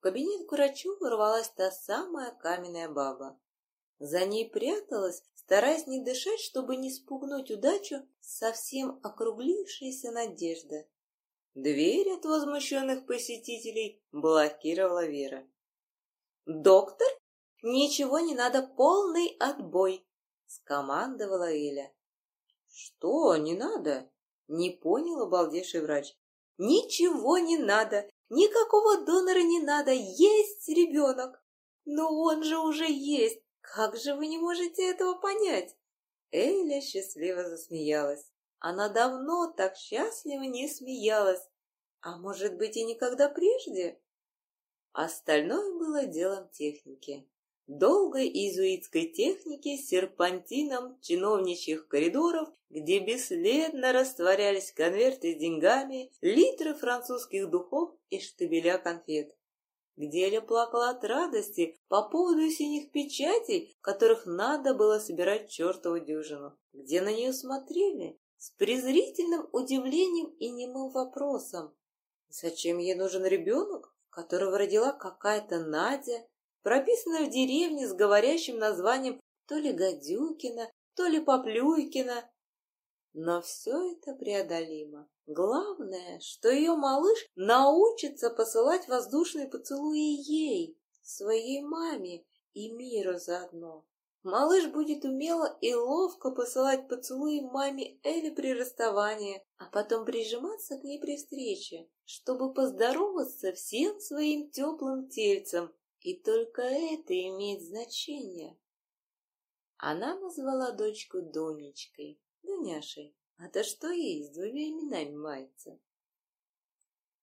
В кабинет к врачу ворвалась та самая каменная баба. За ней пряталась, стараясь не дышать, чтобы не спугнуть удачу, совсем округлившаяся надежда. Дверь от возмущенных посетителей блокировала Вера. «Доктор, ничего не надо, полный отбой!» — скомандовала Эля. «Что не надо?» — не понял обалдевший врач. «Ничего не надо, никакого донора не надо, есть ребенок!» «Но он же уже есть, как же вы не можете этого понять?» Эля счастливо засмеялась. Она давно так счастливо не смеялась, а может быть и никогда прежде. Остальное было делом техники. Долгой иезуитской техники с серпантином чиновничьих коридоров, где бесследно растворялись конверты с деньгами, литры французских духов и штабеля конфет где Эля плакала от радости по поводу синих печатей, которых надо было собирать чертову дюжину, где на нее смотрели с презрительным удивлением и немым вопросом. Зачем ей нужен ребенок, которого родила какая-то Надя, прописанная в деревне с говорящим названием то ли Гадюкина, то ли Поплюйкина? Но все это преодолимо. Главное, что ее малыш научится посылать воздушные поцелуи ей, своей маме и миру заодно. Малыш будет умело и ловко посылать поцелуи маме Элли при расставании, а потом прижиматься к ней при встрече, чтобы поздороваться всем своим теплым тельцем. И только это имеет значение. Она назвала дочку Донечкой, Дуняшей. А то что ей с двумя именами мается?